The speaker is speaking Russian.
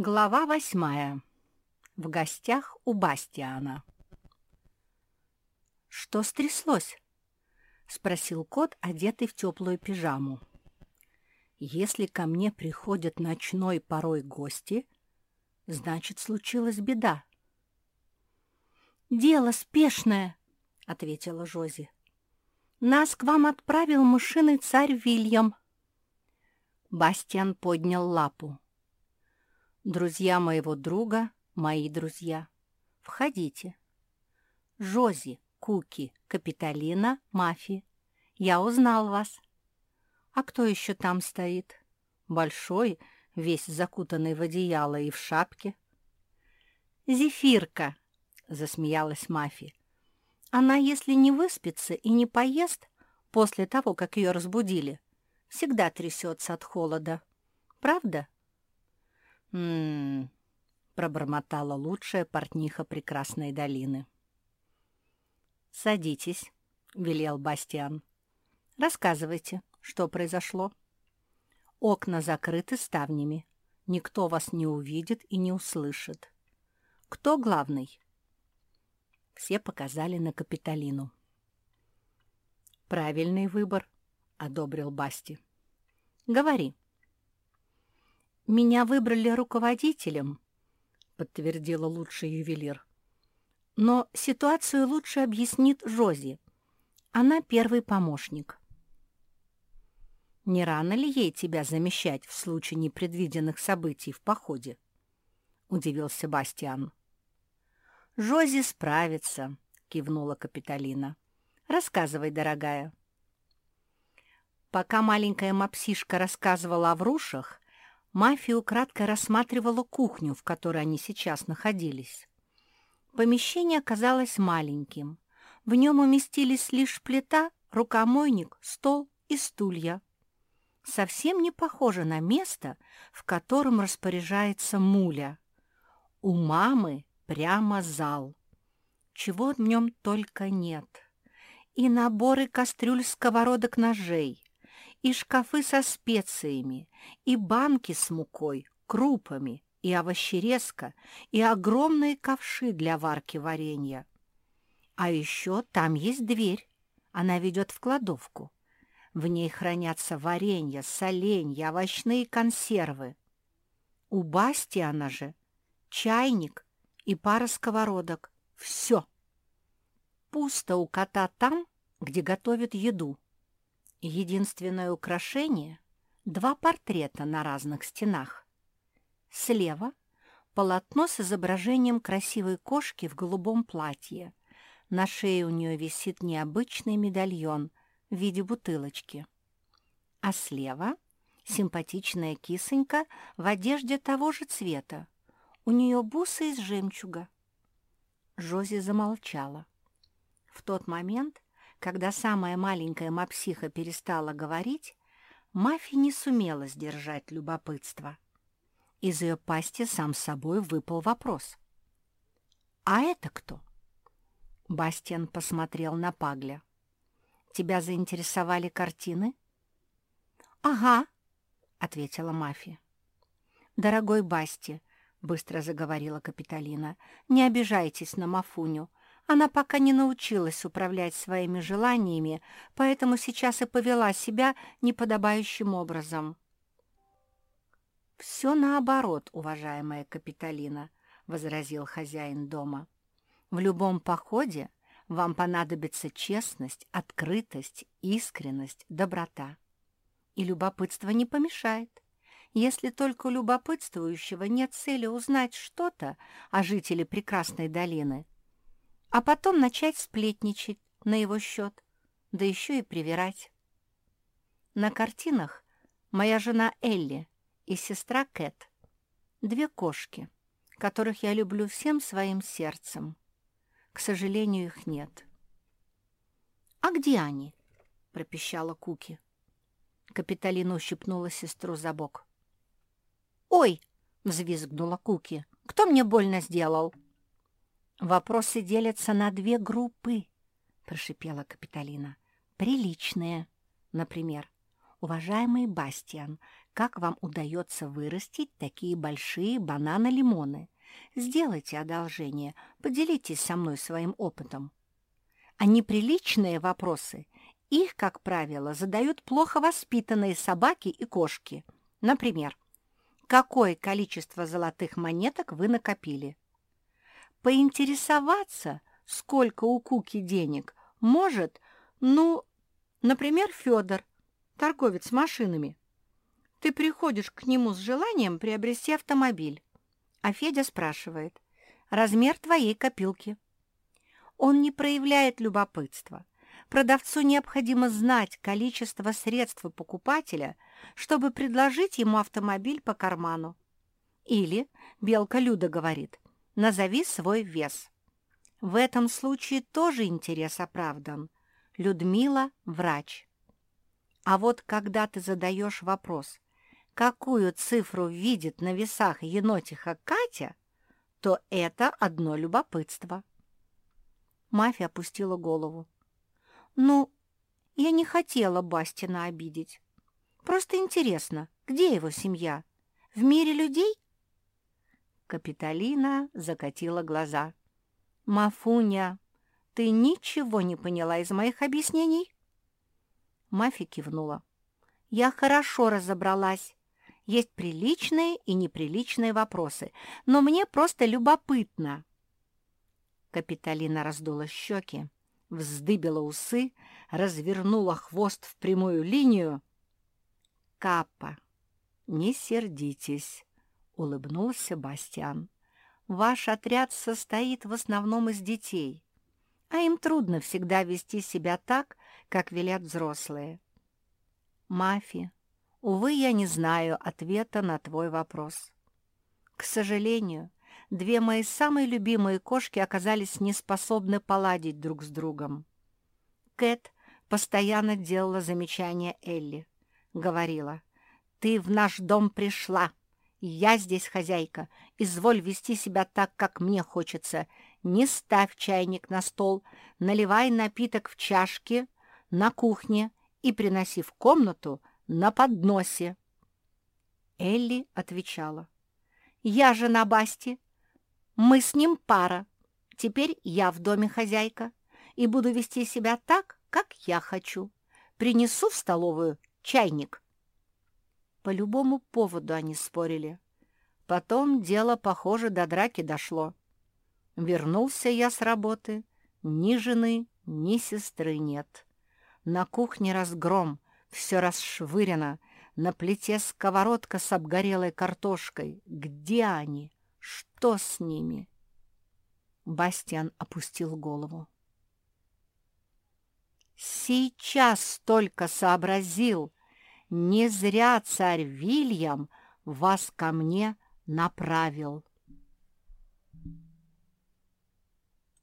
Глава восьмая. В гостях у Бастиана. «Что стряслось?» — спросил кот, одетый в теплую пижаму. «Если ко мне приходят ночной порой гости, значит, случилась беда». «Дело спешное», — ответила Жози. «Нас к вам отправил мышиный царь Вильям». Бастиан поднял лапу. Друзья моего друга, мои друзья. Входите. Жози, Куки, Капитолина, Мафи. Я узнал вас. А кто еще там стоит? Большой, весь закутанный в одеяло и в шапке. «Зефирка!» — засмеялась Мафи. «Она, если не выспится и не поест после того, как ее разбудили, всегда трясется от холода. Правда?» «М-м-м», пробормотала лучшая портниха прекрасной долины. «Садитесь», — велел Бастиан. «Рассказывайте, что произошло. Окна закрыты ставнями. Никто вас не увидит и не услышит. Кто главный?» Все показали на Капитолину. «Правильный выбор», — одобрил Басти. «Говори». «Меня выбрали руководителем», — подтвердила лучший ювелир. «Но ситуацию лучше объяснит Жози. Она первый помощник». «Не рано ли ей тебя замещать в случае непредвиденных событий в походе?» — удивился Бастиан. «Жози справится», — кивнула Капитолина. «Рассказывай, дорогая». Пока маленькая мапсишка рассказывала о врушах, Мафия украдкой рассматривала кухню, в которой они сейчас находились. Помещение оказалось маленьким. В нем уместились лишь плита, рукомойник, стол и стулья. Совсем не похоже на место, в котором распоряжается муля. У мамы прямо зал. Чего в нем только нет. И наборы кастрюль, сковородок, ножей, и шкафы со специями, и банки с мукой, крупами, и овощерезка, и огромные ковши для варки варенья. А еще там есть дверь, она ведет в кладовку. В ней хранятся варенье, соленья, овощные консервы. У Бастиана же чайник и пара сковородок. Все. Пусто у кота там, где готовят еду. Единственное украшение — два портрета на разных стенах. Слева — полотно с изображением красивой кошки в голубом платье. На шее у нее висит необычный медальон в виде бутылочки. А слева — симпатичная кисонька в одежде того же цвета. У нее бусы из жемчуга. Жози замолчала. В тот момент когда самая маленькая мапсиха перестала говорить, Мафи не сумела сдержать любопытство. Из ее пасти сам собой выпал вопрос. «А это кто?» Бастиан посмотрел на Пагля. «Тебя заинтересовали картины?» «Ага», — ответила Мафи. «Дорогой Басти», — быстро заговорила Капитолина, — «не обижайтесь на Мафуню. Она пока не научилась управлять своими желаниями, поэтому сейчас и повела себя неподобающим образом. «Все наоборот, уважаемая Капитолина», — возразил хозяин дома. «В любом походе вам понадобится честность, открытость, искренность, доброта. И любопытство не помешает. Если только у любопытствующего нет цели узнать что-то о жителе прекрасной долины — а потом начать сплетничать на его счет, да еще и привирать. На картинах моя жена Элли и сестра Кэт, две кошки, которых я люблю всем своим сердцем. К сожалению, их нет. «А где они?» — пропищала Куки. Капиталина ущипнула сестру за бок. «Ой!» — взвизгнула Куки. «Кто мне больно сделал?» «Вопросы делятся на две группы», — прошипела Капитолина. «Приличные, например. Уважаемый Бастиан, как вам удается вырастить такие большие бананы-лимоны. Сделайте одолжение, поделитесь со мной своим опытом. А неприличные вопросы, их, как правило, задают плохо воспитанные собаки и кошки. Например, какое количество золотых монеток вы накопили? Поинтересоваться, сколько у Куки денег, может, ну, например, Федор, торговец машинами. Ты приходишь к нему с желанием приобрести автомобиль, а Федя спрашивает, размер твоей копилки. Он не проявляет любопытства. Продавцу необходимо знать количество средств покупателя, чтобы предложить ему автомобиль по карману. Или Белка Люда говорит, назови свой вес. В этом случае тоже интерес оправдан. Людмила – врач. А вот когда ты задаешь вопрос, какую цифру видит на весах енотиха Катя, то это одно любопытство. Мафия опустила голову. «Ну, я не хотела Бастина обидеть. Просто интересно, где его семья? В мире людей?» Капитолина закатила глаза. «Мафуня, ты ничего не поняла из моих объяснений?» Мафи кивнула. «Я хорошо разобралась. Есть приличные и неприличные вопросы, но мне просто любопытно». Капитолина раздула щеки, вздыбила усы, развернула хвост в прямую линию. «Капа, не сердитесь», — улыбнулся Бастиан. «Ваш отряд состоит в основном из детей, а им трудно всегда вести себя так, как велят взрослые. Мафи, увы, я не знаю ответа на твой вопрос. К сожалению, две мои самые любимые кошки оказались неспособны поладить друг с другом. Кэт постоянно делала замечания Элли. Говорила, «Ты в наш дом пришла. Я здесь хозяйка. Изволь вести себя так, как мне хочется. Не ставь чайник на стол, наливай напиток в чашки на кухне и приноси в комнату на подносе». Элли отвечала, «Я жена Басти, мы с ним пара. Теперь я в доме хозяйка и буду вести себя так, как я хочу. Принесу в столовую чайник. По любому поводу они спорили. Потом дело, похоже, до драки дошло. Вернулся я с работы. Ни жены, ни сестры нет. На кухне разгром, все расшвырено. На плите сковородка с обгорелой картошкой. Где они? Что с ними? Бастиан опустил голову. Сейчас только сообразил, не зря царь Вильям вас ко мне направил.